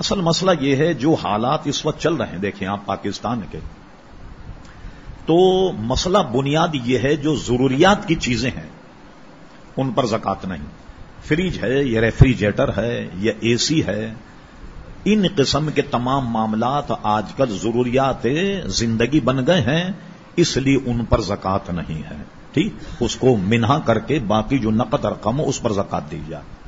اصل مسئلہ یہ ہے جو حالات اس وقت چل رہے ہیں، دیکھیں آپ پاکستان کے۔ تو مسئلہ بنیاد یہ ہے جو ضروریات کی چیزیں ہیں، ان پر زکات نہیں۔ فریج ہے یا ریفریجریٹر ہے یا اے سی ہے۔ ان قسم کے تمام معاملات آج کل ضروریات زندگی بن گئے ہیں، اس لیے ان پر زکات نہیں ہے۔ ٹھیک؟ اس کو منہا کر کے باقی جو نقد رقم ہو، اس پر زکات دی جائے